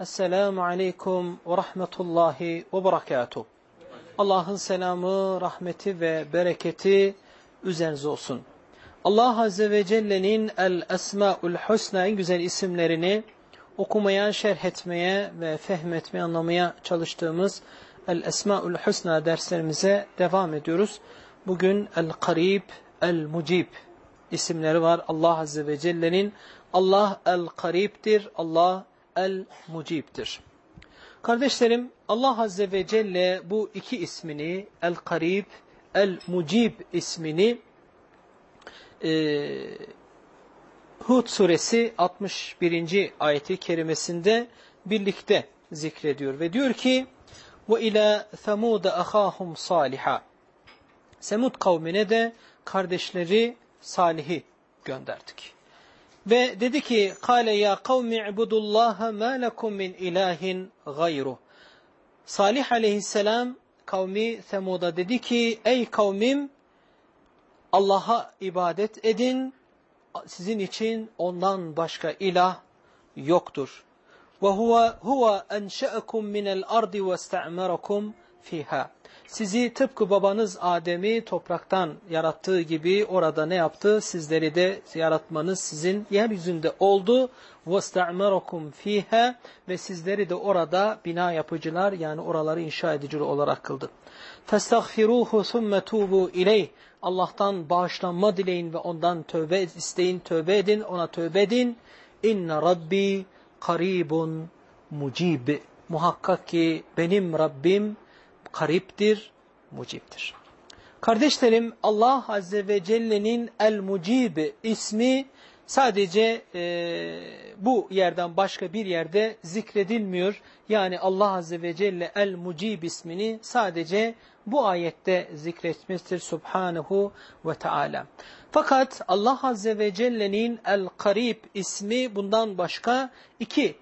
Esselamu Aleyküm ve Rahmetullahi ve Berekatuhu. Allah'ın selamı, rahmeti ve bereketi üzerinize olsun. Allah Azze ve Celle'nin El Esmaül Husna en güzel isimlerini okumaya, şerh etmeye ve fehmetmeye, anlamaya çalıştığımız El Esmaül Husna derslerimize devam ediyoruz. Bugün El Karib, El Mucib isimleri var Allah Azze ve Celle'nin. Allah El Karib'dir, Allah El Mucib'dir. Kardeşlerim Allah Azze ve Celle bu iki ismini El Karib, El Mucib ismini e, Hud suresi 61. ayeti kerimesinde birlikte zikrediyor ve diyor ki ila Semud ahahum saliha Semud kavmine de kardeşleri Salih'i gönderdik. Ve dedi ki kâle ya kavmi ibudullaha ma lekum min ilahin gayru. Salih aleyhisselam kavmi Semud'a dedi ki ey kavmim Allah'a ibadet edin sizin için ondan başka ilah yoktur. Ve huve huve enşe'ekum minel ardi ve ista'merakum fiha. Sizi tıpkı babanız Adem'i topraktan yarattığı gibi orada ne yaptı? Sizleri de yaratmanız sizin yeryüzünde oldu. وَاسْتَعْمَرَكُمْ ف۪يهَا Ve sizleri de orada bina yapıcılar yani oraları inşa ediciler olarak kıldı. فَاسْتَغْفِرُوهُ ثُمَّ تُوبُوا اِلَيْهِ Allah'tan bağışlanma dileyin ve ondan tövbe isteyin, tövbe edin, ona tövbe edin. İnne Rabbi karibun mucib. Muhakkak ki benim Rabbim kariptir, mucibdir. Kardeşlerim Allah Azze ve Celle'nin El-Mucib ismi sadece e, bu yerden başka bir yerde zikredilmiyor. Yani Allah Azze ve Celle El-Mucib ismini sadece bu ayette zikretmiştir Subhanahu ve Teala. Fakat Allah Azze ve Celle'nin El-Karib ismi bundan başka iki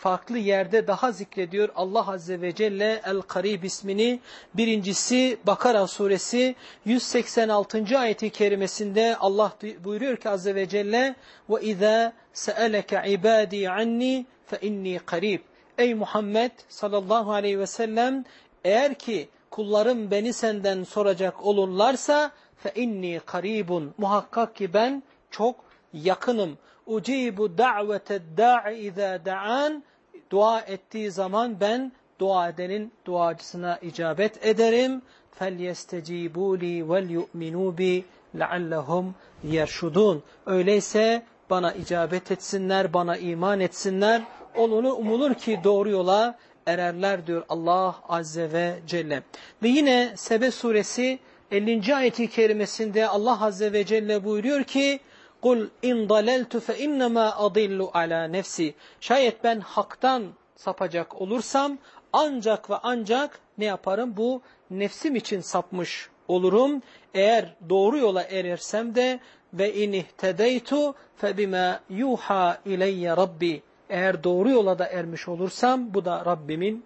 farklı yerde daha zikrediyor Allah Azze ve Celle El-Karib ismini. Birincisi Bakara suresi 186. ayeti kerimesinde Allah buyuruyor ki Azze ve Celle وَاِذَا سَأَلَكَ عِبَادِي عَنِّي فَاِنِّي قَرِيبٌ Ey Muhammed sallallahu aleyhi ve sellem eğer ki kullarım beni senden soracak olurlarsa فَاِنِّي karibun Muhakkak ki ben çok yakınım. Ucibu da'vete da'i izâ da'an dua ettiği zaman ben dua edenin duacısına icabet ederim. فَلْيَسْتَجِيبُوا لِي وَلْيُؤْمِنُوا بِي لَعَلَّهُمْ يَرْشُدُونَ Öyleyse bana icabet etsinler, bana iman etsinler. Olunu umulur ki doğru yola ererler diyor Allah Azze ve Celle. Ve yine Sebe suresi 50. ayeti kerimesinde Allah Azze ve Celle buyuruyor ki Kul in daleltu fe innema adillu ala nefsi. Şayet ben haktan sapacak olursam ancak ve ancak ne yaparım? Bu nefsim için sapmış olurum. Eğer doğru yola erersem de ve in ihtedeytu fe bima yuha ileyye rabbi. Eğer doğru yola da ermiş olursam bu da Rabbimin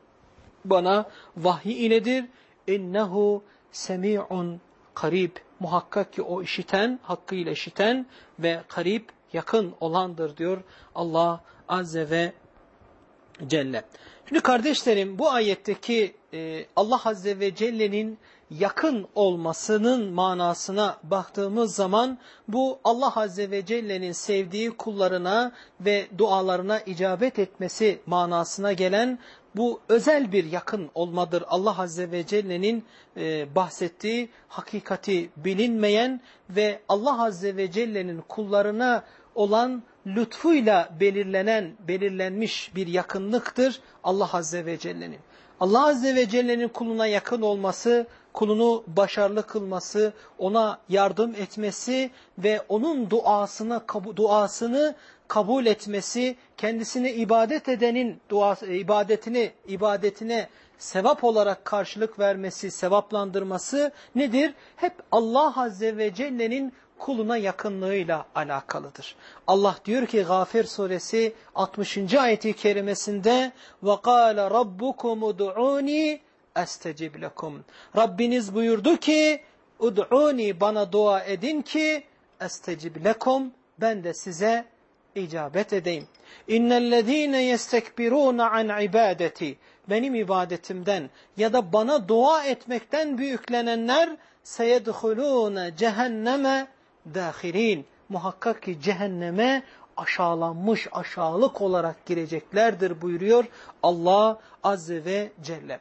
bana vahyi iledir. innehu semi'un karib. Muhakkak ki o işiten, hakkıyla işiten ve karib, yakın olandır diyor Allah Azze ve Celle. Şimdi kardeşlerim bu ayetteki e, Allah Azze ve Celle'nin yakın olmasının manasına baktığımız zaman bu Allah Azze ve Celle'nin sevdiği kullarına ve dualarına icabet etmesi manasına gelen bu özel bir yakın olmadır. Allah Azze ve Celle'nin e, bahsettiği hakikati bilinmeyen ve Allah Azze ve Celle'nin kullarına olan lütfuyla belirlenen, belirlenmiş bir yakınlıktır Allah Azze ve Celle'nin. Allah Azze ve Celle'nin kuluna yakın olması, kulunu başarılı kılması, ona yardım etmesi ve onun duasına, duasını kabul etmesi, kendisine ibadet edenin duası, ibadetini, ibadetine sevap olarak karşılık vermesi, sevaplandırması nedir? Hep Allah Azze ve Celle'nin kuluna yakınlığıyla alakalıdır. Allah diyor ki Gafir suresi 60. ayeti kerimesinde وَقَالَ رَبُّكُمُ دُعُونِي estecib lekum. Rabbiniz buyurdu ki ud'uni bana dua edin ki estecib lekum ben de size icabet edeyim. İnnellezîne yestekbirûne an ibadeti benim ibadetimden ya da bana dua etmekten büyüklenenler seyedhulûne cehenneme dâhirîn. Muhakkak ki cehenneme aşağılanmış, aşağılık olarak gireceklerdir buyuruyor Allah Azze ve Celle.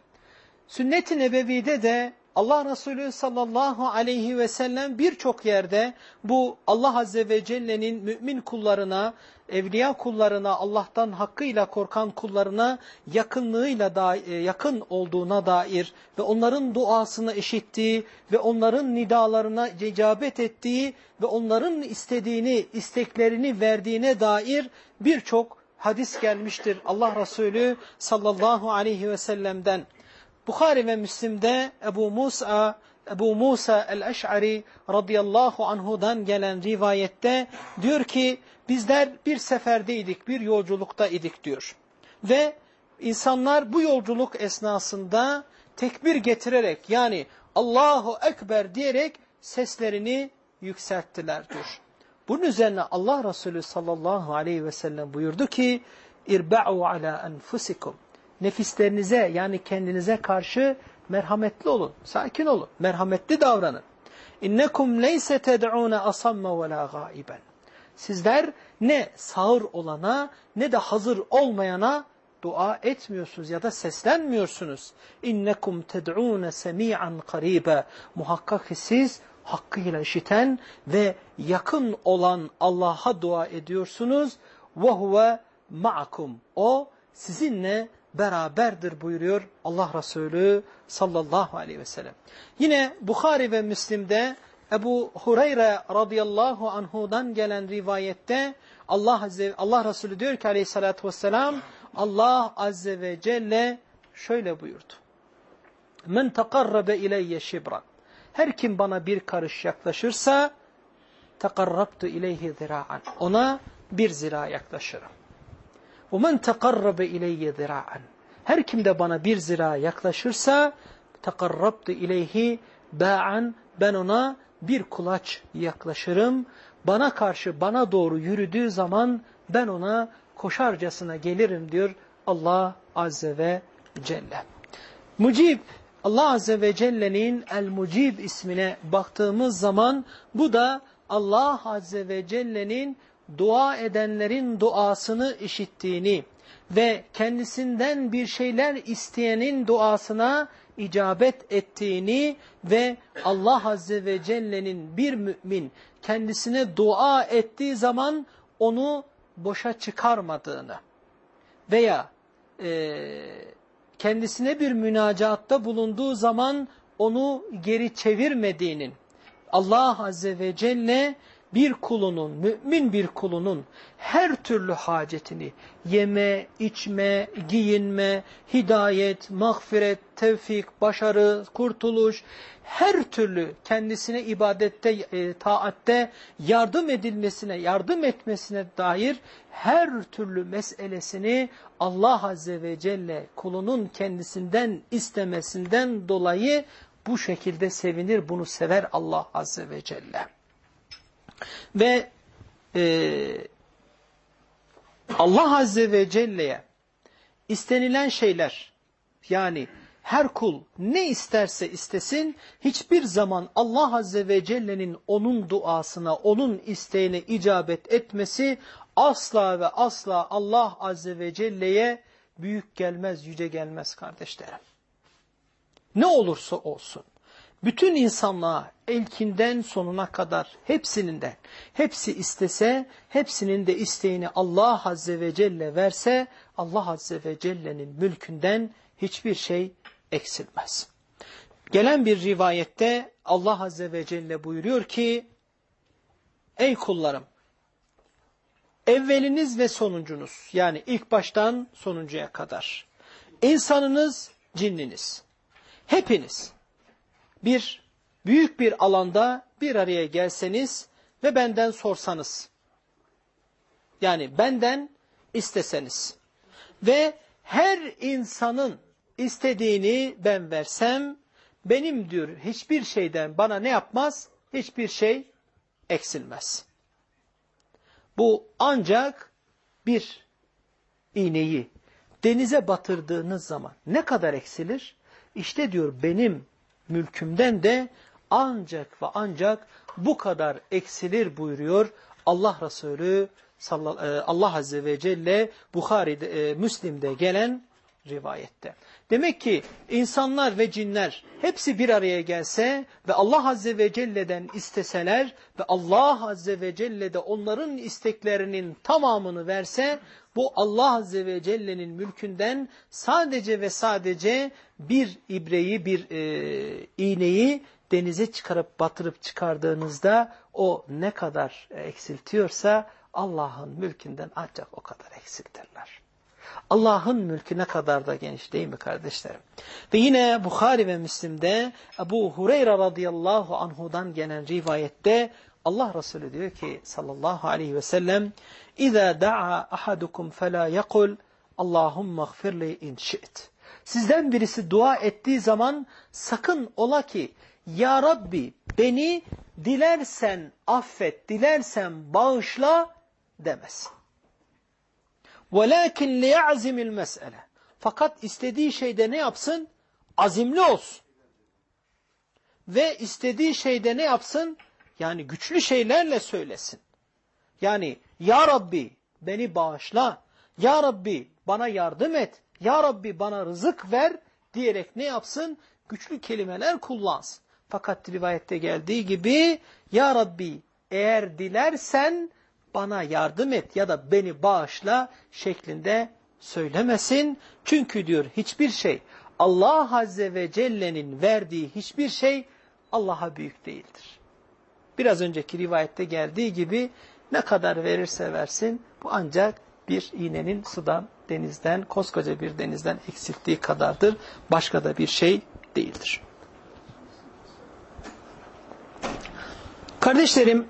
Sünnet-i Nebevi'de de Allah Resulü sallallahu aleyhi ve sellem birçok yerde bu Allah Azze ve Celle'nin mümin kullarına, evliya kullarına, Allah'tan hakkıyla korkan kullarına yakınlığıyla da, e, yakın olduğuna dair ve onların duasını işittiği ve onların nidalarına icabet ettiği ve onların istediğini, isteklerini verdiğine dair birçok hadis gelmiştir Allah Resulü sallallahu aleyhi ve sellem'den. Bukhari ve Müslim'de Ebu Musa Ebu Musa el-Eş'ari radıyallahu anhudan gelen rivayette diyor ki bizler bir seferdeydik, bir yolculukta idik diyor. Ve insanlar bu yolculuk esnasında tekbir getirerek yani Allahu Ekber diyerek seslerini yükselttiler diyor. Bunun üzerine Allah Resulü sallallahu aleyhi ve sellem buyurdu ki İrba'u ala enfusikum nefislerinize yani kendinize karşı merhametli olun, sakin olun, merhametli davranın. İnnekum leyse ted'ûne asamme ve la. Sizler ne sağır olana ne de hazır olmayana dua etmiyorsunuz ya da seslenmiyorsunuz. İnnekum ted'ûne semî'an qarîbe. Muhakkak siz hakkıyla işiten ve yakın olan Allah'a dua ediyorsunuz. Ve huve ma'akum. O sizinle beraberdir buyuruyor Allah Resulü sallallahu aleyhi ve sellem. Yine Bukhari ve Müslim'de Ebu Hureyre radıyallahu anhudan gelen rivayette Allah Azze, Allah Resulü diyor ki aleyhissalatü vesselam Allah Azze ve Celle şöyle buyurdu. Men tekarrabe ileyye şibran. Her kim bana bir karış yaklaşırsa tekarrabtu ileyhi zira'an. Ona bir zira yaklaşırım. وَمَنْ تَقَرَّبَ اِلَيَّ ذِرَاعًا Her kim de bana bir zira yaklaşırsa تَقَرَّبْتُ اِلَيْهِ بَاعًا Ben ona bir kulaç yaklaşırım. Bana karşı bana doğru yürüdüğü zaman ben ona koşarcasına gelirim diyor Allah Azze ve Celle. Mucib, Allah Azze ve Celle'nin El-Mucib ismine baktığımız zaman bu da Allah Azze ve Celle'nin dua edenlerin duasını işittiğini ve kendisinden bir şeyler isteyenin duasına icabet ettiğini ve Allah Azze ve Celle'nin bir mümin kendisine dua ettiği zaman onu boşa çıkarmadığını veya e, kendisine bir münacatta bulunduğu zaman onu geri çevirmediğinin Allah Azze ve Celle bir kulunun, mümin bir kulunun her türlü hacetini yeme, içme, giyinme, hidayet, mağfiret, tevfik, başarı, kurtuluş, her türlü kendisine ibadette, e, taatte yardım edilmesine, yardım etmesine dair her türlü meselesini Allah Azze ve Celle kulunun kendisinden istemesinden dolayı bu şekilde sevinir, bunu sever Allah Azze ve Celle. Ve e, Allah Azze ve Celle'ye istenilen şeyler yani her kul ne isterse istesin hiçbir zaman Allah Azze ve Celle'nin onun duasına, onun isteğine icabet etmesi asla ve asla Allah Azze ve Celle'ye büyük gelmez, yüce gelmez kardeşlerim. Ne olursa olsun bütün insanlığa elkinden sonuna kadar hepsinin de hepsi istese hepsinin de isteğini Allah Azze ve Celle verse Allah Azze ve Celle'nin mülkünden hiçbir şey eksilmez. Gelen bir rivayette Allah Azze ve Celle buyuruyor ki Ey kullarım evveliniz ve sonuncunuz yani ilk baştan sonuncuya kadar insanınız cinniniz hepiniz bir büyük bir alanda bir araya gelseniz ve benden sorsanız, yani benden isteseniz ve her insanın istediğini ben versem, benim diyor hiçbir şeyden bana ne yapmaz? Hiçbir şey eksilmez. Bu ancak bir iğneyi denize batırdığınız zaman ne kadar eksilir? İşte diyor benim mülkümden de ancak ve ancak bu kadar eksilir buyuruyor Allah Resulü e, Allah Azze ve Celle Bukhari'de, e, Müslim'de gelen rivayette. Demek ki insanlar ve cinler hepsi bir araya gelse ve Allah Azze ve Celle'den isteseler ve Allah Azze ve Celle de onların isteklerinin tamamını verse bu Allah Azze ve Celle'nin mülkünden sadece ve sadece bir ibreyi, bir e, iğneyi denize çıkarıp batırıp çıkardığınızda o ne kadar eksiltiyorsa Allah'ın mülkünden ancak o kadar eksiltirler. Allah'ın mülkü ne kadar da geniş değil mi kardeşlerim? Ve yine Bukhari ve Müslim'de Ebu Hureyre radıyallahu anhudan gelen rivayette Allah Resulü diyor ki sallallahu aleyhi ve sellem اِذَا دَعَا أَحَدُكُمْ فَلَا يَقُلْ اللّٰهُمَّ اغْفِرْ لِي اِنْ شِئْتِ Sizden birisi dua ettiği zaman sakın ola ki Ya Rabbi beni dilersen affet, dilersen bağışla demesin. وَلَاكِنْ لِيَعْزِمِ الْمَسْأَلَةِ Fakat istediği şeyde ne yapsın? Azimli olsun. Ve istediği şeyde ne yapsın? Yani güçlü şeylerle söylesin. Yani ya Rabbi beni bağışla. Ya Rabbi bana yardım et. Ya Rabbi bana rızık ver diyerek ne yapsın? Güçlü kelimeler kullansın. Fakat rivayette geldiği gibi Ya Rabbi eğer dilersen bana yardım et ya da beni bağışla şeklinde söylemesin. Çünkü diyor hiçbir şey Allah Azze ve Celle'nin verdiği hiçbir şey Allah'a büyük değildir. Biraz önceki rivayette geldiği gibi ne kadar verirse versin bu ancak bir iğnenin sudan, denizden, koskoca bir denizden eksilttiği kadardır. Başka da bir şey değildir. Kardeşlerim,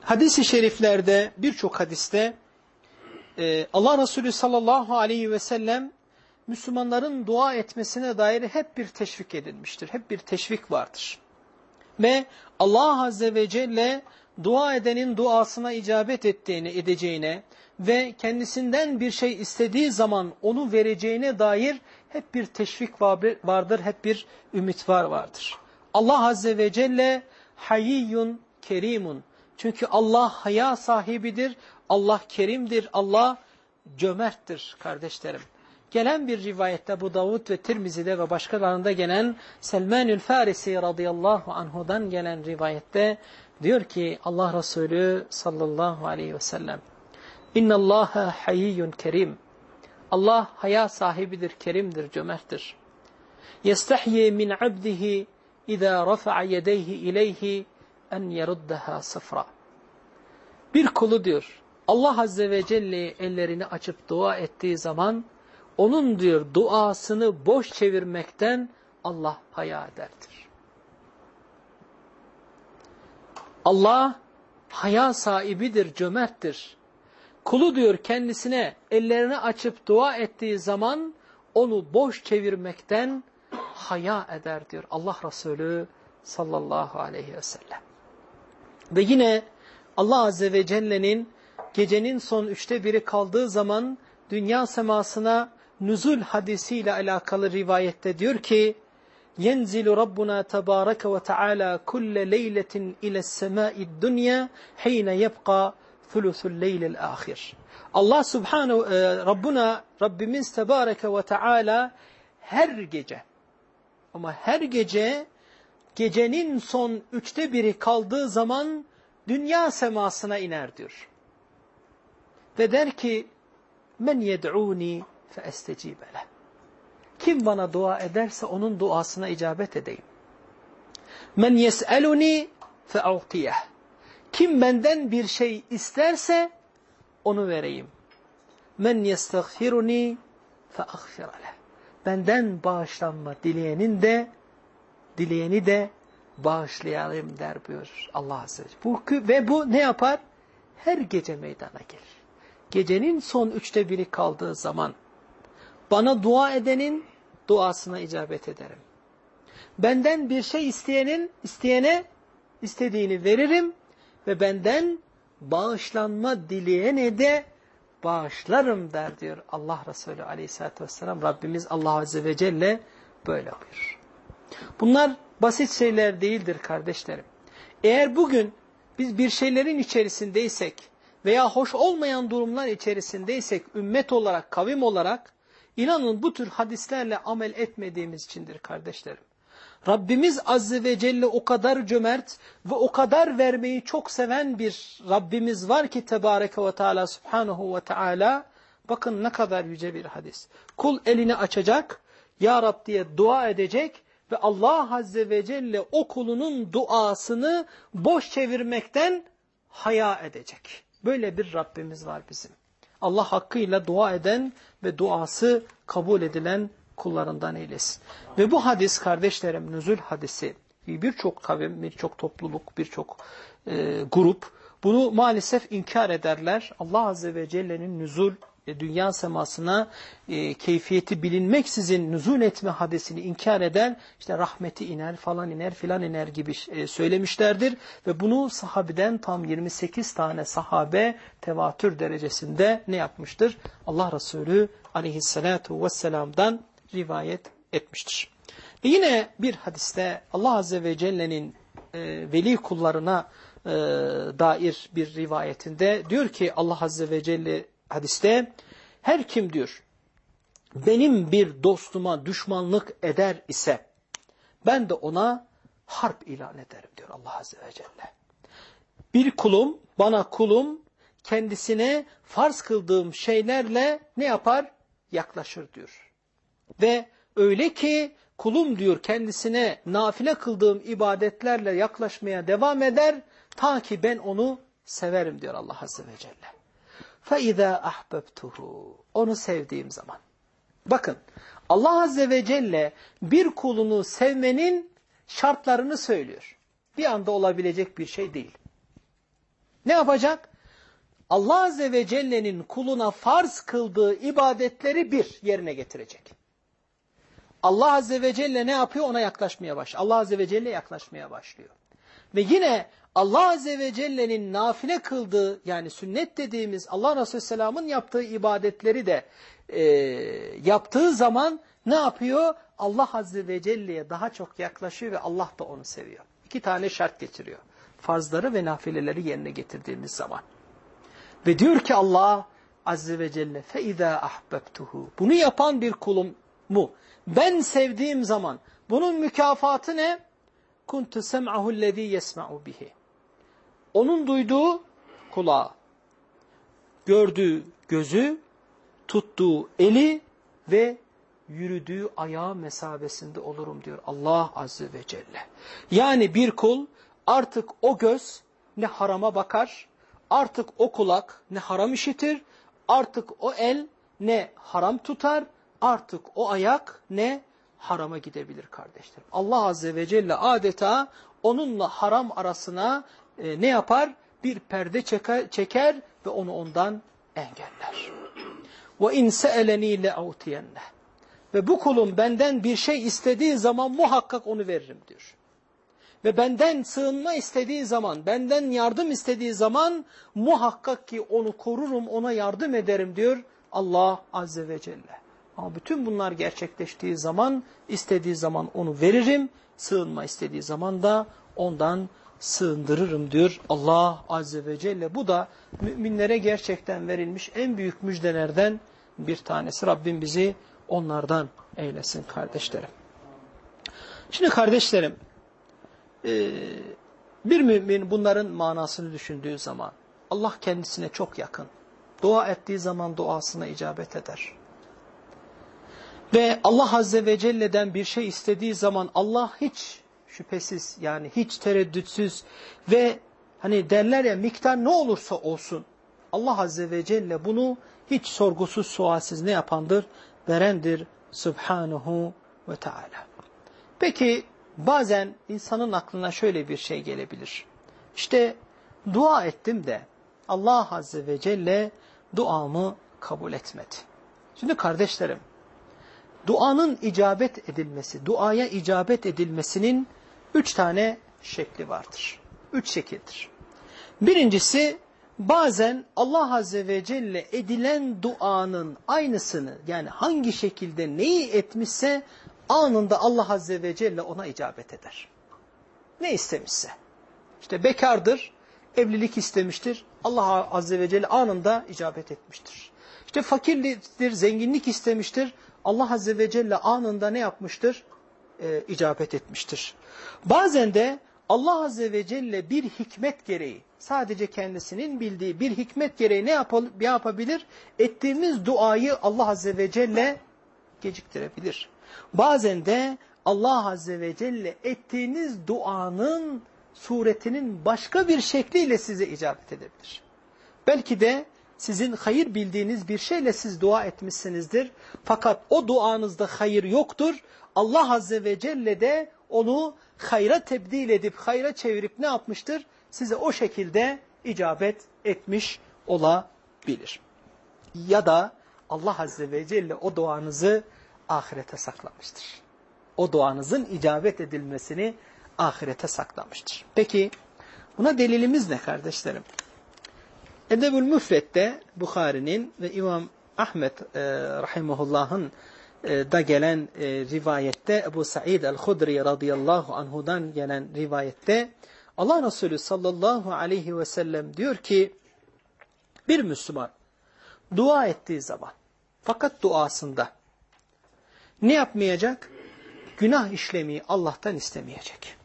hadis-i şeriflerde birçok hadiste e, Allah Resulü sallallahu aleyhi ve sellem Müslümanların dua etmesine dair hep bir teşvik edilmiştir. Hep bir teşvik vardır. Ve Allah Azze ve Celle dua edenin duasına icabet ettiğini, edeceğine ve kendisinden bir şey istediği zaman onu vereceğine dair hep bir teşvik vardır, hep bir ümit var vardır. Allah Azze ve Celle hayiyyun kerimun. Çünkü Allah haya sahibidir, Allah kerimdir, Allah cömerttir kardeşlerim. Gelen bir rivayette bu Davud ve Tirmizi'de ve başkalarında gelen Selmanül Farisi radıyallahu anhudan gelen rivayette diyor ki Allah Resulü sallallahu aleyhi ve sellem İnna Allaha hayyun kerim. Allah haya sahibidir, kerimdir, cömerttir. Yestahyi min abdihi iza rafa'a yedeyhi ileyhi en yeruddaha sıfra. Bir kulu diyor Allah Azze ve Celle ellerini açıp dua ettiği zaman onun diyor duasını boş çevirmekten Allah haya ederdir. Allah haya sahibidir, cömerttir. Kulu diyor kendisine ellerini açıp dua ettiği zaman onu boş çevirmekten haya eder diyor Allah Resulü sallallahu aleyhi ve sellem. Ve yine Allah Azze ve Celle'nin gecenin son üçte biri kaldığı zaman dünya semasına nüzul hadisiyle alakalı rivayette diyor ki ينزل ربنا تبارك وتعالى كل ليلة إلى السماء الدنيا حين يبقى ثلث الليل الآخر Allah Subhanahu e, Rabbuna Rabbimiz Tebareke ve Teala her gece ama her gece gecenin son üçte biri kaldığı zaman dünya semasına iner diyor. Ve der ki men yed'uni fe estecibe leh. Kim bana dua ederse onun duasına icabet edeyim. Men yes'eluni fe a'tiyeh. Kim benden bir şey isterse onu vereyim. Men yestagfiruni fe agfir leh. Benden bağışlanma dileyenin de dileyeni de bağışlayalım der buyur Allah Azze ve Ve bu ne yapar? Her gece meydana gelir. Gecenin son üçte biri kaldığı zaman bana dua edenin duasına icabet ederim. Benden bir şey isteyenin isteyene istediğini veririm ve benden bağışlanma dileyene de bağışlarım der diyor Allah Resulü aleyhissalatü vesselam. Rabbimiz Allah Azze ve Celle böyle buyurur. Bunlar basit şeyler değildir kardeşlerim. Eğer bugün biz bir şeylerin içerisindeysek veya hoş olmayan durumlar içerisindeysek ümmet olarak, kavim olarak inanın bu tür hadislerle amel etmediğimiz içindir kardeşlerim. Rabbimiz Azze ve Celle o kadar cömert ve o kadar vermeyi çok seven bir Rabbimiz var ki Tebareke ve Teala Subhanahu ve Teala bakın ne kadar yüce bir hadis. Kul elini açacak, Ya Rab diye dua edecek ve Allah Azze ve Celle o kulunun duasını boş çevirmekten haya edecek. Böyle bir Rabbimiz var bizim. Allah hakkıyla dua eden ve duası kabul edilen kullarından eylesin. Ve bu hadis kardeşlerim nüzül hadisi birçok kavim, birçok topluluk, birçok e, grup bunu maalesef inkar ederler. Allah Azze ve Celle'nin nüzul dünya semasına e, keyfiyeti bilinmeksizin nüzul etme hadisini inkar eder. İşte rahmeti iner falan iner filan iner gibi e, söylemişlerdir. Ve bunu sahabeden tam 28 tane sahabe tevatür derecesinde ne yapmıştır? Allah Resulü aleyhissalatu vesselam'dan rivayet etmiştir. Ve yine bir hadiste Allah Azze ve Celle'nin e, veli kullarına e, dair bir rivayetinde diyor ki Allah Azze ve Celle hadiste her kim diyor benim bir dostuma düşmanlık eder ise ben de ona harp ilan ederim diyor Allah Azze ve Celle. Bir kulum bana kulum kendisine farz kıldığım şeylerle ne yapar? Yaklaşır diyor. Ve öyle ki kulum diyor kendisine nafile kıldığım ibadetlerle yaklaşmaya devam eder ta ki ben onu severim diyor Allah Azze ve Celle. فَاِذَا اَحْبَبْتُهُ Onu sevdiğim zaman. Bakın Allah Azze ve Celle bir kulunu sevmenin şartlarını söylüyor. Bir anda olabilecek bir şey değil. Ne yapacak? Allah Azze ve Celle'nin kuluna farz kıldığı ibadetleri bir yerine getirecek. Allah Azze ve Celle ne yapıyor? Ona yaklaşmaya başlıyor. Allah Azze ve Celle yaklaşmaya başlıyor. Ve yine Allah Azze ve Celle'nin nafile kıldığı yani sünnet dediğimiz Allah Resulü Selam'ın yaptığı ibadetleri de e, yaptığı zaman ne yapıyor? Allah Azze ve Celle'ye daha çok yaklaşıyor ve Allah da onu seviyor. İki tane şart getiriyor. Farzları ve nafileleri yerine getirdiğimiz zaman. Ve diyor ki Allah Azze ve Celle فَاِذَا أَحْبَبْتُهُ Bunu yapan bir kulum mu? Ben sevdiğim zaman bunun mükafatı ne? kuntu sem'ahu lezî yesma'u bihi. Onun duyduğu kulağı, gördüğü gözü, tuttuğu eli ve yürüdüğü ayağı mesabesinde olurum diyor Allah Azze ve Celle. Yani bir kul artık o göz ne harama bakar, artık o kulak ne haram işitir, artık o el ne haram tutar, artık o ayak ne harama gidebilir kardeşlerim. Allah Azze ve Celle adeta onunla haram arasına e, ne yapar? Bir perde çeker, çeker ve onu ondan engeller. İn se'eleni le'utiyenne. Ve bu kulum benden bir şey istediği zaman muhakkak onu veririm diyor. Ve benden sığınma istediği zaman, benden yardım istediği zaman muhakkak ki onu korurum, ona yardım ederim diyor Allah Azze ve Celle. Ama bütün bunlar gerçekleştiği zaman, istediği zaman onu veririm, sığınma istediği zaman da ondan sığındırırım diyor Allah Azze ve Celle. Bu da müminlere gerçekten verilmiş en büyük müjdelerden bir tanesi. Rabbim bizi onlardan eylesin kardeşlerim. Şimdi kardeşlerim, bir mümin bunların manasını düşündüğü zaman Allah kendisine çok yakın. Dua ettiği zaman duasına icabet eder. Ve Allah Azze ve Celle'den bir şey istediği zaman Allah hiç şüphesiz yani hiç tereddütsüz ve hani derler ya miktar ne olursa olsun Allah Azze ve Celle bunu hiç sorgusuz sualsiz ne yapandır? Verendir Subhanahu ve Teala. Peki bazen insanın aklına şöyle bir şey gelebilir. İşte dua ettim de Allah Azze ve Celle duamı kabul etmedi. Şimdi kardeşlerim duanın icabet edilmesi, duaya icabet edilmesinin üç tane şekli vardır. Üç şekildir. Birincisi bazen Allah Azze ve Celle edilen duanın aynısını yani hangi şekilde neyi etmişse anında Allah Azze ve Celle ona icabet eder. Ne istemişse. İşte bekardır, evlilik istemiştir. Allah Azze ve Celle anında icabet etmiştir. İşte fakirdir, zenginlik istemiştir. Allah Azze ve Celle anında ne yapmıştır? E, icabet etmiştir. Bazen de Allah Azze ve Celle bir hikmet gereği, sadece kendisinin bildiği bir hikmet gereği ne yapabilir? Ettiğimiz duayı Allah Azze ve Celle geciktirebilir. Bazen de Allah Azze ve Celle ettiğiniz duanın suretinin başka bir şekliyle size icabet edebilir. Belki de sizin hayır bildiğiniz bir şeyle siz dua etmişsinizdir. Fakat o duanızda hayır yoktur. Allah Azze ve Celle de onu hayra tebdil edip, hayra çevirip ne yapmıştır? Size o şekilde icabet etmiş olabilir. Ya da Allah Azze ve Celle o duanızı ahirete saklamıştır. O duanızın icabet edilmesini ahirete saklamıştır. Peki buna delilimiz ne kardeşlerim? Edebül Müfret'te Bukhari'nin ve İmam Ahmet e, da gelen e, rivayette Ebu Sa'id el-Hudri radıyallahu anhudan gelen rivayette Allah Resulü sallallahu aleyhi ve sellem diyor ki bir Müslüman dua ettiği zaman fakat duasında ne yapmayacak? Günah işlemeyi Allah'tan istemeyecek.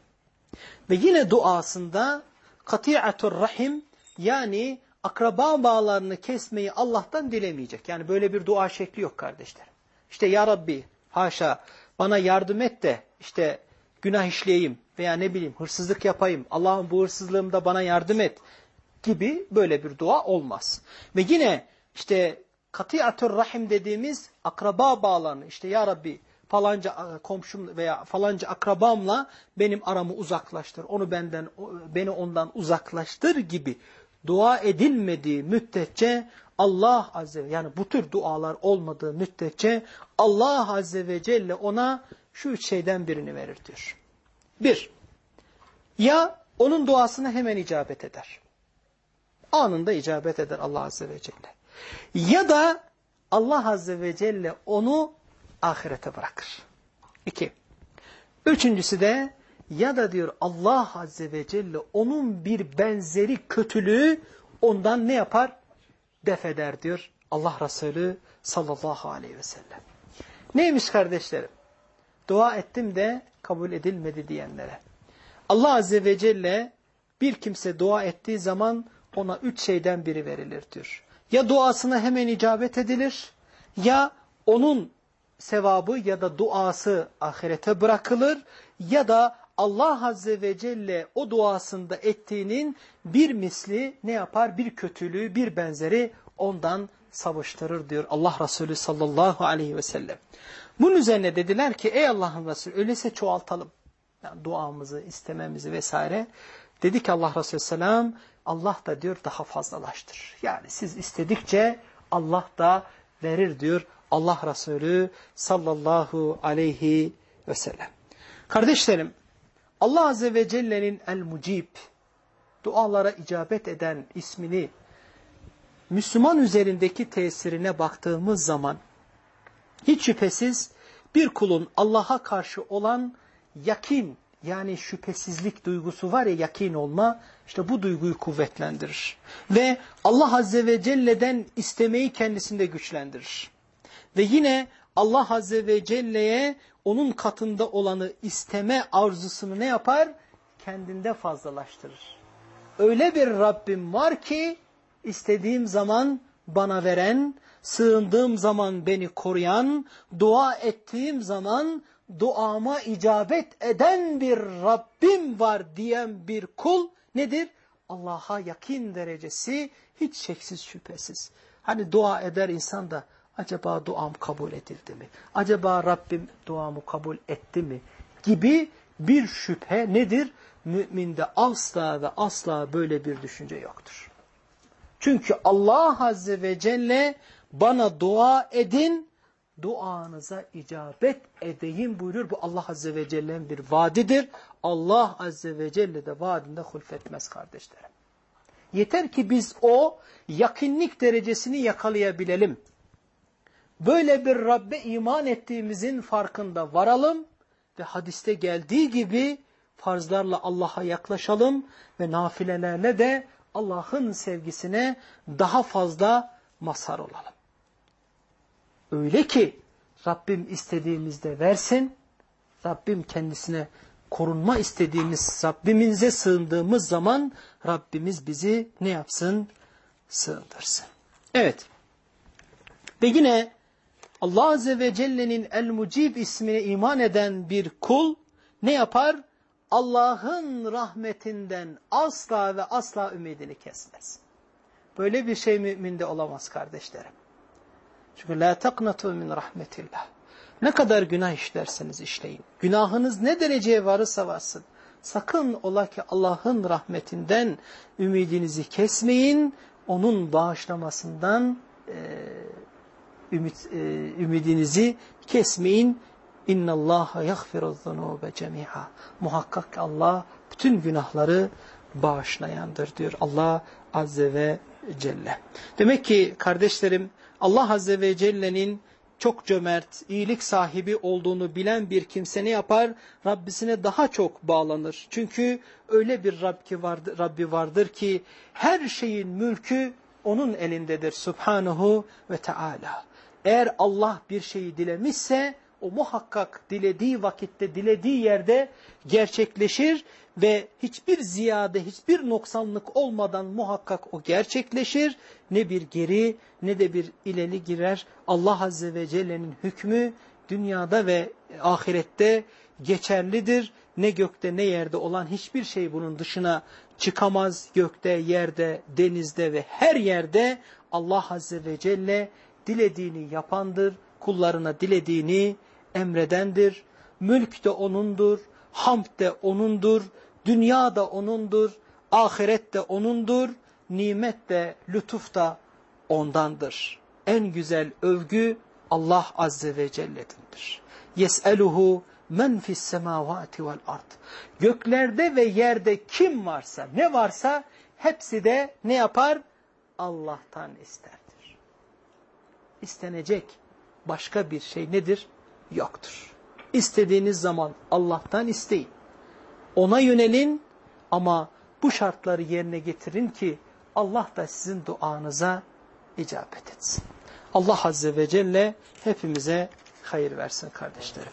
Ve yine duasında kati'atur rahim yani akraba bağlarını kesmeyi Allah'tan dilemeyecek. Yani böyle bir dua şekli yok kardeşlerim. İşte ya Rabbi haşa bana yardım et de işte günah işleyeyim veya ne bileyim hırsızlık yapayım. Allah'ım bu hırsızlığımda bana yardım et gibi böyle bir dua olmaz. Ve yine işte kati'atur rahim dediğimiz akraba bağlarını işte ya Rabbi falanca e, komşum veya falanca akrabamla benim aramı uzaklaştır. Onu benden beni ondan uzaklaştır gibi dua edilmediği müddetçe Allah Azze ve yani bu tür dualar olmadığı müddetçe Allah Azze ve Celle ona şu üç şeyden birini verir diyor. Bir, ya onun duasına hemen icabet eder. Anında icabet eder Allah Azze ve Celle. Ya da Allah Azze ve Celle onu ahirete bırakır. İki. Üçüncüsü de ya da diyor Allah Azze ve Celle onun bir benzeri kötülüğü ondan ne yapar? Defeder diyor Allah Resulü sallallahu aleyhi ve sellem. Neymiş kardeşlerim? Dua ettim de kabul edilmedi diyenlere. Allah Azze ve Celle bir kimse dua ettiği zaman ona üç şeyden biri verilir diyor. Ya duasına hemen icabet edilir ya onun sevabı ya da duası ahirete bırakılır ya da Allah Azze ve Celle o duasında ettiğinin bir misli ne yapar? Bir kötülüğü, bir benzeri ondan savuşturur diyor Allah Resulü sallallahu aleyhi ve sellem. Bunun üzerine dediler ki ey Allah'ın Resulü öyleyse çoğaltalım. Yani duamızı, istememizi vesaire. Dedi ki Allah Resulü selam Allah da diyor daha fazlalaştır. Yani siz istedikçe Allah da verir diyor Allah Resulü sallallahu aleyhi ve sellem. Kardeşlerim Allah Azze ve Celle'nin El-Mucib dualara icabet eden ismini Müslüman üzerindeki tesirine baktığımız zaman hiç şüphesiz bir kulun Allah'a karşı olan yakin yani şüphesizlik duygusu var ya yakin olma işte bu duyguyu kuvvetlendirir. Ve Allah Azze ve Celle'den istemeyi kendisinde güçlendirir. Ve yine Allah Azze ve Celle'ye onun katında olanı isteme arzusunu ne yapar? Kendinde fazlalaştırır. Öyle bir Rabbim var ki istediğim zaman bana veren, sığındığım zaman beni koruyan, dua ettiğim zaman duama icabet eden bir Rabbim var diyen bir kul nedir? Allah'a yakin derecesi hiç şeksiz şüphesiz. Hani dua eder insan da acaba duam kabul edildi mi? Acaba Rabbim duamı kabul etti mi? Gibi bir şüphe nedir? Müminde asla ve asla böyle bir düşünce yoktur. Çünkü Allah Azze ve Celle bana dua edin, duanıza icabet edeyim buyurur. Bu Allah Azze ve Celle'nin bir vaadidir. Allah Azze ve Celle de vaadinde hulfetmez kardeşlerim. Yeter ki biz o yakinlik derecesini yakalayabilelim. Böyle bir Rabbe iman ettiğimizin farkında varalım ve hadiste geldiği gibi farzlarla Allah'a yaklaşalım ve nafilelerle de Allah'ın sevgisine daha fazla mazhar olalım. Öyle ki Rabbim istediğimizde versin, Rabbim kendisine korunma istediğimiz, Rabbimize sığındığımız zaman Rabbimiz bizi ne yapsın? Sığındırsın. Evet. Ve yine Allah Azze ve Celle'nin El-Mucib ismine iman eden bir kul ne yapar? Allah'ın rahmetinden asla ve asla ümidini kesmez. Böyle bir şey müminde olamaz kardeşlerim. Çünkü la taknatu min rahmetillah. Ne kadar günah işlerseniz işleyin. Günahınız ne dereceye varırsa varsın. Sakın ola ki Allah'ın rahmetinden ümidinizi kesmeyin. Onun bağışlamasından e, ümit, e, ümidinizi kesmeyin. İnna Allah yaghfiru zunube cemiha. Muhakkak ki Allah bütün günahları bağışlayandır diyor Allah azze ve celle. Demek ki kardeşlerim Allah azze ve celle'nin çok cömert, iyilik sahibi olduğunu bilen bir kimse ne yapar? Rabbisine daha çok bağlanır. Çünkü öyle bir Rab ki vardır, Rabbi vardır ki her şeyin mülkü onun elindedir. Subhanahu ve Teala. Eğer Allah bir şeyi dilemişse o muhakkak dilediği vakitte, dilediği yerde gerçekleşir ve hiçbir ziyade, hiçbir noksanlık olmadan muhakkak o gerçekleşir. Ne bir geri ne de bir ileri girer. Allah Azze ve Celle'nin hükmü dünyada ve ahirette geçerlidir. Ne gökte ne yerde olan hiçbir şey bunun dışına çıkamaz. Gökte, yerde, denizde ve her yerde Allah Azze ve Celle dilediğini yapandır. Kullarına dilediğini emredendir. Mülk de O'nundur, hamd de O'nundur, dünya da O'nundur, ahiret de O'nundur, nimet de, lütuf da O'ndandır. En güzel övgü Allah Azze ve. Yes'eluhu men fis semavati vel ard. Göklerde ve yerde kim varsa, ne varsa hepsi de ne yapar? Allah'tan isterdir. İstenecek başka bir şey nedir? yoktur. İstediğiniz zaman Allah'tan isteyin. Ona yönelin ama bu şartları yerine getirin ki Allah da sizin duanıza icabet etsin. Allah Azze ve Celle hepimize hayır versin kardeşlerim.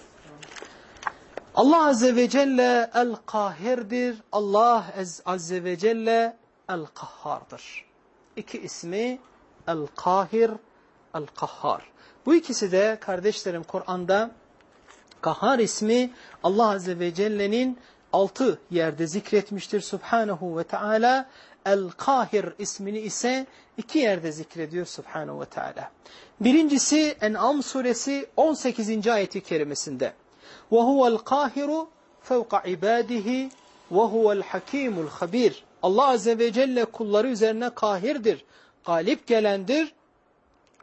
Allah Azze ve Celle El-Kahir'dir. Allah Azze ve Celle El-Kahhar'dır. İki ismi El-Kahir, El-Kahhar. Bu ikisi de kardeşlerim Kur'an'da Kahhar ismi Allah Azze ve Celle'nin altı yerde zikretmiştir Subhanahu ve Teala. El-Kahir ismini ise iki yerde zikrediyor Subhanahu ve Teala. Birincisi En'am suresi 18. ayeti kerimesinde. وَهُوَ الْقَاهِرُ فَوْقَ عِبَادِهِ وَهُوَ الْحَكِيمُ الْخَبِيرُ Allah Azze ve Celle kulları üzerine kahirdir, galip gelendir,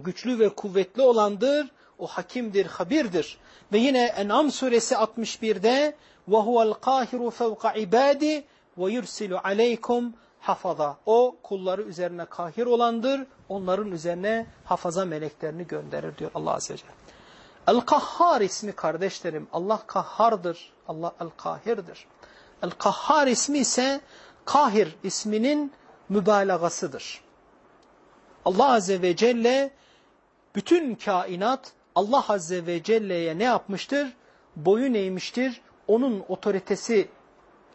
güçlü ve kuvvetli olandır, o hakimdir, habirdir. Ve yine En'am suresi 61'de وَهُوَ الْقَاهِرُ فَوْقَ عِبَادِ وَيُرْسِلُ عَلَيْكُمْ hafaza. O kulları üzerine kahir olandır. Onların üzerine hafaza meleklerini gönderir diyor Allah Azze ve Celle. El-Kahhar ismi kardeşlerim. Allah kahhardır. Allah el-kahirdir. El-Kahhar ismi ise kahir isminin mübalagasıdır. Allah Azze ve Celle bütün kainat Allah Azze ve Celle'ye ne yapmıştır? Boyun eğmiştir. Onun otoritesi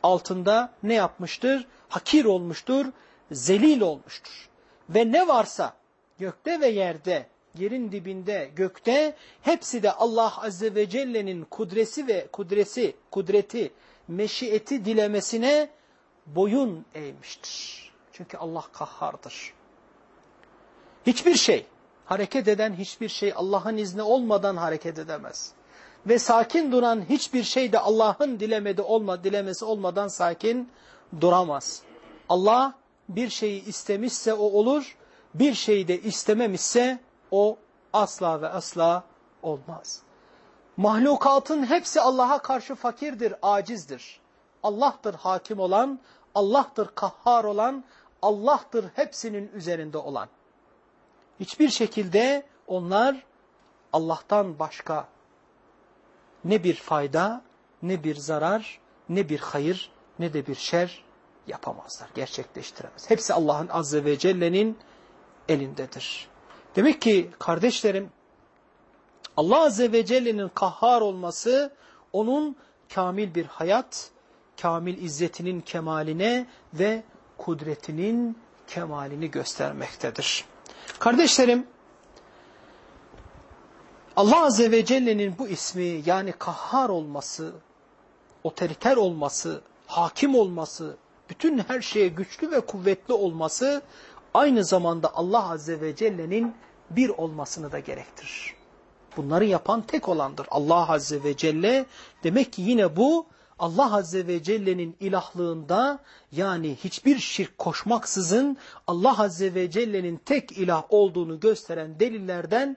altında ne yapmıştır? Hakir olmuştur, zelil olmuştur. Ve ne varsa gökte ve yerde, yerin dibinde, gökte hepsi de Allah Azze ve Celle'nin kudresi ve kudresi, kudreti, meşiyeti dilemesine boyun eğmiştir. Çünkü Allah kahhardır. Hiçbir şey, hareket eden hiçbir şey Allah'ın izni olmadan hareket edemez. Ve sakin duran hiçbir şey de Allah'ın dilemedi olma, dilemesi olmadan sakin duramaz. Allah bir şeyi istemişse o olur, bir şeyi de istememişse o asla ve asla olmaz. Mahlukatın hepsi Allah'a karşı fakirdir, acizdir. Allah'tır hakim olan, Allah'tır kahhar olan, Allah'tır hepsinin üzerinde olan. Hiçbir şekilde onlar Allah'tan başka ne bir fayda, ne bir zarar, ne bir hayır, ne de bir şer yapamazlar, gerçekleştiremez. Hepsi Allah'ın Azze ve Celle'nin elindedir. Demek ki kardeşlerim, Allah Azze ve Celle'nin kahhar olması, onun kamil bir hayat, kamil izzetinin kemaline ve kudretinin kemalini göstermektedir. Kardeşlerim, Allah Azze ve Celle'nin bu ismi yani kahhar olması, otoriter olması, hakim olması, bütün her şeye güçlü ve kuvvetli olması aynı zamanda Allah Azze ve Celle'nin bir olmasını da gerektirir. Bunları yapan tek olandır Allah Azze ve Celle. Demek ki yine bu Allah Azze ve Celle'nin ilahlığında yani hiçbir şirk koşmaksızın Allah Azze ve Celle'nin tek ilah olduğunu gösteren delillerden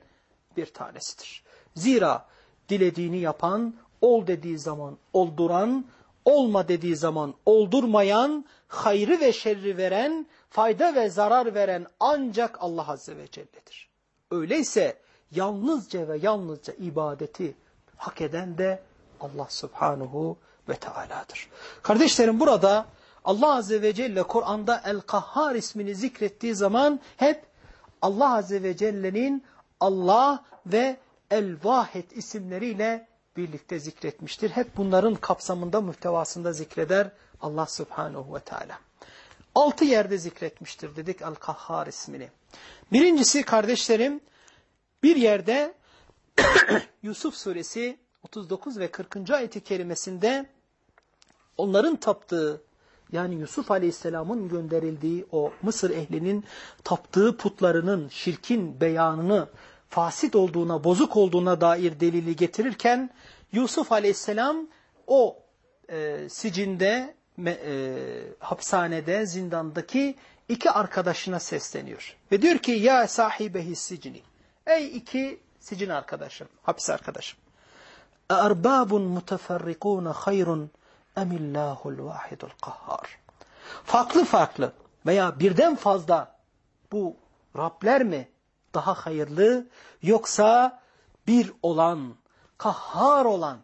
bir tanesidir. Zira dilediğini yapan, ol dediği zaman olduran, olma dediği zaman oldurmayan, hayrı ve şerri veren, fayda ve zarar veren ancak Allah Azze ve Celle'dir. Öyleyse yalnızca ve yalnızca ibadeti hak eden de Allah Subhanahu ve Teala'dır. Kardeşlerim burada Allah Azze ve Celle Kur'an'da El-Kahhar ismini zikrettiği zaman hep Allah Azze ve Celle'nin Allah ve El-Vahid isimleriyle birlikte zikretmiştir. Hep bunların kapsamında, muhtevasında zikreder Allah Subhanahu ve Teala. Altı yerde zikretmiştir dedik El-Kahhar ismini. Birincisi kardeşlerim bir yerde Yusuf suresi 39 ve 40. ayeti kerimesinde onların taptığı yani Yusuf Aleyhisselam'ın gönderildiği o Mısır ehlinin taptığı putlarının şirkin beyanını fasit olduğuna, bozuk olduğuna dair delili getirirken Yusuf Aleyhisselam o e, sicinde, e, hapishanede, zindandaki iki arkadaşına sesleniyor. Ve diyor ki ya sahibehi sicini. Ey iki sicin arkadaşım, hapis arkadaşım. Erbabun muteferrikûne hayrun emillahul vahidul kahhar. Farklı farklı veya birden fazla bu Rabler mi daha hayırlı yoksa bir olan, kahhar olan,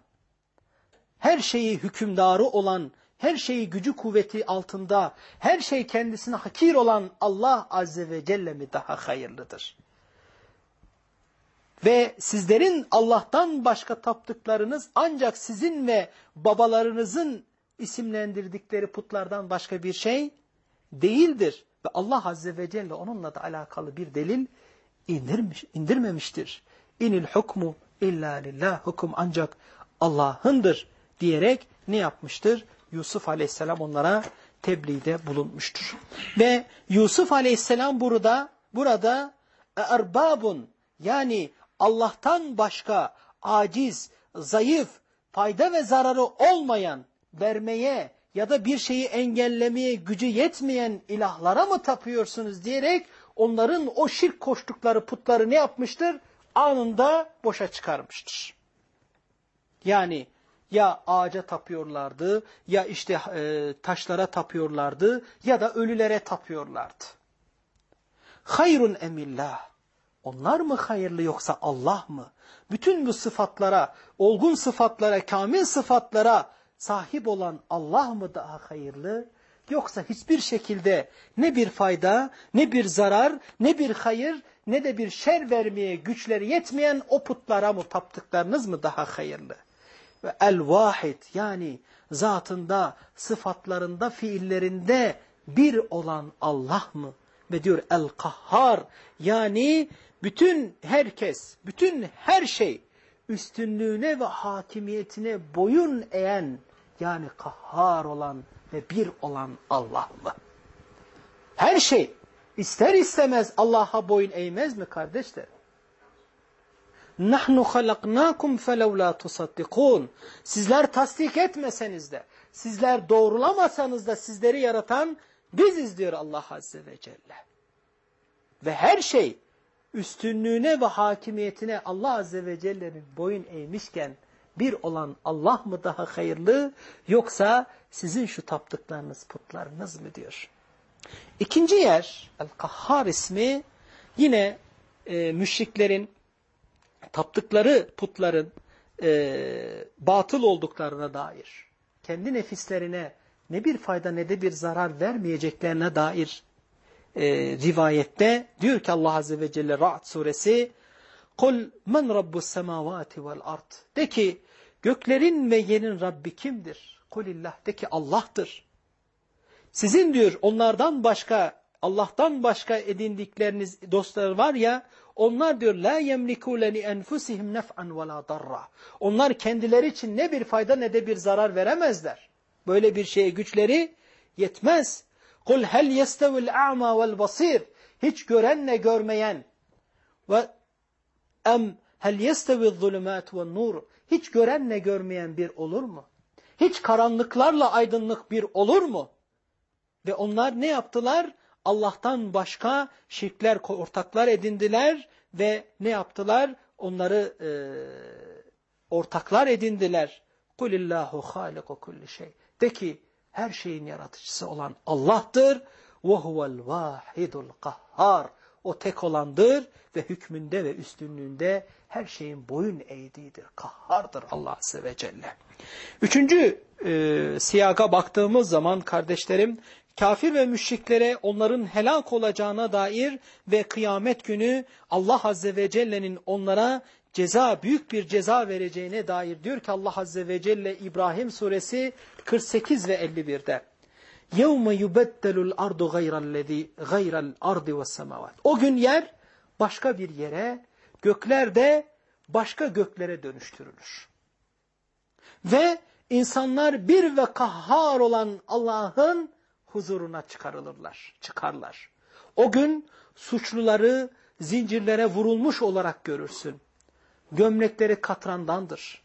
her şeyi hükümdarı olan, her şeyi gücü kuvveti altında, her şey kendisine hakir olan Allah Azze ve Celle mi daha hayırlıdır? Ve sizlerin Allah'tan başka taptıklarınız ancak sizin ve babalarınızın isimlendirdikleri putlardan başka bir şey değildir. Ve Allah Azze ve Celle onunla da alakalı bir delil indirmiş, indirmemiştir. İnil hukmu illa lillah hukum ancak Allah'ındır diyerek ne yapmıştır? Yusuf aleyhisselam onlara tebliğde bulunmuştur. Ve Yusuf aleyhisselam burada burada erbabun yani Allah'tan başka aciz, zayıf, fayda ve zararı olmayan vermeye ya da bir şeyi engellemeye gücü yetmeyen ilahlara mı tapıyorsunuz diyerek onların o şirk koştukları putları ne yapmıştır? Anında boşa çıkarmıştır. Yani ya ağaca tapıyorlardı ya işte e, taşlara tapıyorlardı ya da ölülere tapıyorlardı. Hayrun emillah. Onlar mı hayırlı yoksa Allah mı? Bütün bu sıfatlara, olgun sıfatlara, kamil sıfatlara sahip olan Allah mı daha hayırlı? Yoksa hiçbir şekilde ne bir fayda, ne bir zarar, ne bir hayır, ne de bir şer vermeye güçleri yetmeyen o putlara mı taptıklarınız mı daha hayırlı? Ve el-vahid yani zatında, sıfatlarında, fiillerinde bir olan Allah mı? Ve diyor el-kahhar yani bütün herkes, bütün her şey üstünlüğüne ve hakimiyetine boyun eğen yani kahhar olan ve bir olan Allah mı? Her şey ister istemez Allah'a boyun eğmez mi kardeşler? Nahnu halaknakum felevla tusaddikun. Sizler tasdik etmeseniz de, sizler doğrulamasanız da sizleri yaratan biziz diyor Allah Azze ve Celle. Ve her şey üstünlüğüne ve hakimiyetine Allah Azze ve Celle'nin boyun eğmişken bir olan Allah mı daha hayırlı yoksa sizin şu taptıklarınız putlarınız mı diyor. İkinci yer El-Kahhar ismi yine e, müşriklerin taptıkları putların e, batıl olduklarına dair kendi nefislerine ne bir fayda ne de bir zarar vermeyeceklerine dair e, rivayette diyor ki Allah Azze ve Celle Ra'd suresi men rabbus semavati vel ard. De ki göklerin ve yerin Rabbi kimdir? Kulillah de ki Allah'tır. Sizin diyor onlardan başka Allah'tan başka edindikleriniz dostlar var ya onlar diyor la yemlikû li enfusihim nef'an ve la darra. Onlar kendileri için ne bir fayda ne de bir zarar veremezler. Böyle bir şeye güçleri yetmez. Kul hel yestevil a'ma vel basir. Hiç görenle görmeyen ve em hel yestevi zulümat ve nur. Hiç görenle görmeyen bir olur mu? Hiç karanlıklarla aydınlık bir olur mu? Ve onlar ne yaptılar? Allah'tan başka şirkler, ortaklar edindiler ve ne yaptılar? Onları e, ortaklar edindiler. Kulillahu haliku kulli şey. De ki her şeyin yaratıcısı olan Allah'tır. Huvel vahidul kahhar. O tek olandır ve hükmünde ve üstünlüğünde her şeyin boyun eğdiğidir. Kahhardır Allah Azze ve Celle. Üçüncü e, siyaga baktığımız zaman kardeşlerim kafir ve müşriklere onların helak olacağına dair ve kıyamet günü Allah Azze ve Celle'nin onlara ceza, büyük bir ceza vereceğine dair diyor ki Allah Azze ve Celle İbrahim suresi 48 ve 51'de. يَوْمَ يُبَدَّلُ الْأَرْضُ غَيْرَ الْأَرْضِ وَالسَّمَوَاتِ O gün yer başka bir yere, gökler de başka göklere dönüştürülür. Ve insanlar bir ve kahhar olan Allah'ın huzuruna çıkarılırlar, çıkarlar. O gün suçluları zincirlere vurulmuş olarak görürsün. Gömlekleri katrandandır.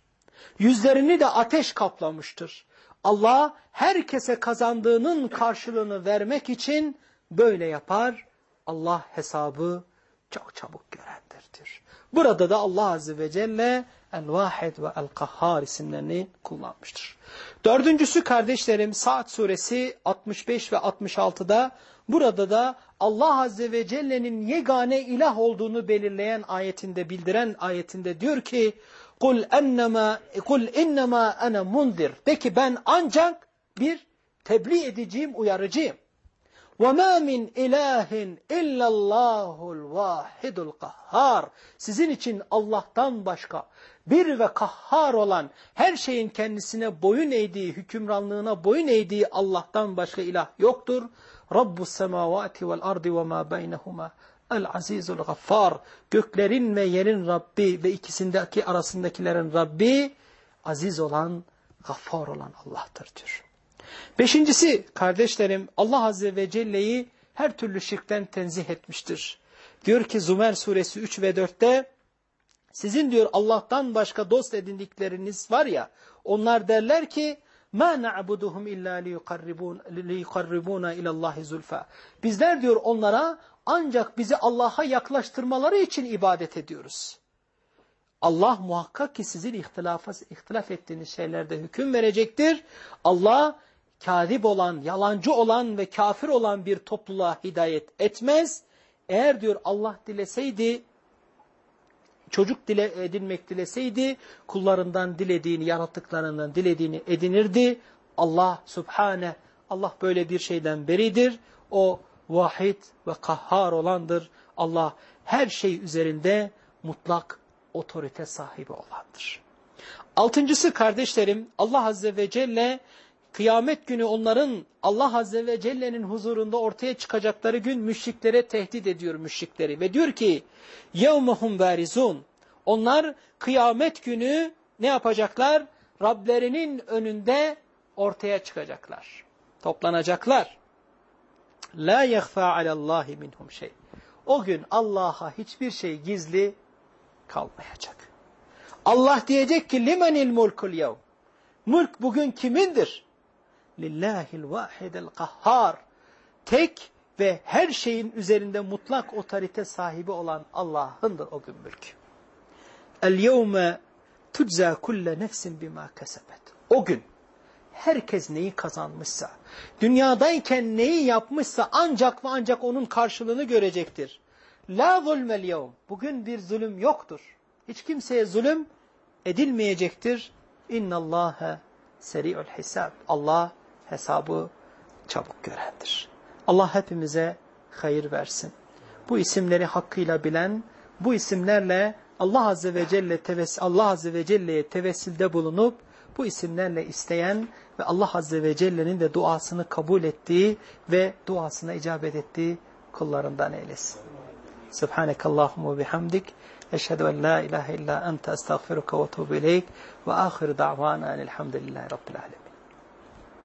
Yüzlerini de ateş kaplamıştır. Allah herkese kazandığının karşılığını vermek için böyle yapar. Allah hesabı çok çabuk görendirdir. Burada da Allah Azze ve Celle El-Vahid ve El-Kahhar isimlerini kullanmıştır. Dördüncüsü kardeşlerim Saat suresi 65 ve 66'da burada da Allah Azze ve Celle'nin yegane ilah olduğunu belirleyen ayetinde bildiren ayetinde diyor ki Kul ennema kul innema ana munzir. De ki ben ancak bir tebliğ edeceğim, uyarıcıyım. وَمَا مِنْ اِلَٰهٍ اِلَّا اللّٰهُ الْوَاحِدُ الْقَهَّارِ Sizin için Allah'tan başka bir ve kahhar olan her şeyin kendisine boyun eğdiği, hükümranlığına boyun eğdiği Allah'tan başka ilah yoktur. Rabbus semavati vel ardi ve ma beynehuma el azizul gaffar. Göklerin ve yerin Rabbi ve ikisindeki arasındakilerin Rabbi aziz olan, gaffar olan Allah'tır diyor. Beşincisi kardeşlerim Allah Azze ve Celle'yi her türlü şirkten tenzih etmiştir. Diyor ki Zümer suresi 3 ve 4'te sizin diyor Allah'tan başka dost edindikleriniz var ya onlar derler ki ma na'buduhum illa liyuqarribuna ila Allahi zulfa. Bizler diyor onlara ancak bizi Allah'a yaklaştırmaları için ibadet ediyoruz. Allah muhakkak ki sizin ihtilafa, ihtilaf ettiğiniz şeylerde hüküm verecektir. Allah kâzip olan, yalancı olan ve kafir olan bir topluluğa hidayet etmez. Eğer diyor Allah dileseydi, çocuk dile, edinmek dileseydi, kullarından dilediğini, yarattıklarından dilediğini edinirdi. Allah subhane, Allah böyle bir şeyden beridir. O vahid ve kahhar olandır. Allah her şey üzerinde mutlak otorite sahibi olandır. Altıncısı kardeşlerim Allah Azze ve Celle kıyamet günü onların Allah Azze ve Celle'nin huzurunda ortaya çıkacakları gün müşriklere tehdit ediyor müşrikleri. Ve diyor ki يَوْمَهُمْ بَارِزُونَ Onlar kıyamet günü ne yapacaklar? Rablerinin önünde ortaya çıkacaklar. Toplanacaklar. La yahfa alallahi minhum şey. O gün Allah'a hiçbir şey gizli kalmayacak. Allah diyecek ki limenil mulkul yev. Mülk bugün kimindir? Lillahil vahidel kahhar. Tek ve her şeyin üzerinde mutlak otorite sahibi olan Allah'ındır o gün mülk. El yevme tucza kulle nefsin bima kesebet. O gün herkes neyi kazanmışsa, dünyadayken neyi yapmışsa ancak ve ancak onun karşılığını görecektir. La zulmel yevm. Bugün bir zulüm yoktur. Hiç kimseye zulüm edilmeyecektir. İnnallâhe seri'ul hisab. Allah hesabı çabuk görendir. Allah hepimize hayır versin. Bu isimleri hakkıyla bilen, bu isimlerle Allah Azze ve Celle tevess Allah Azze ve Celle'ye tevessilde bulunup bu isimlerle isteyen ve Allah Azze ve Celle'nin de duasını kabul ettiği ve duasına icabet ettiği kullarından eylesin. Subhanekallahumma bihamdik. Eşhedü en la ilahe illa ente estağfiruka ve tuğbu ileyk. Ve ahir da'vana enelhamdülillahi rabbil alemin.